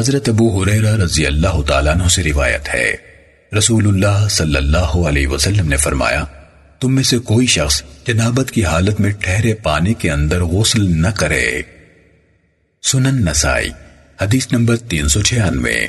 حضرت ابو حریرہ رضی اللہ تعالیٰ عنہ سے روایت ہے۔ رسول اللہ صلی اللہ علیہ وسلم نے فرمایا، تم میں سے کوئی شخص جنابت کی حالت میں ٹھہرے پانی کے اندر غسل نہ کرے۔ سنن نسائی، حدیث نمبر تین سو چھیانوے۔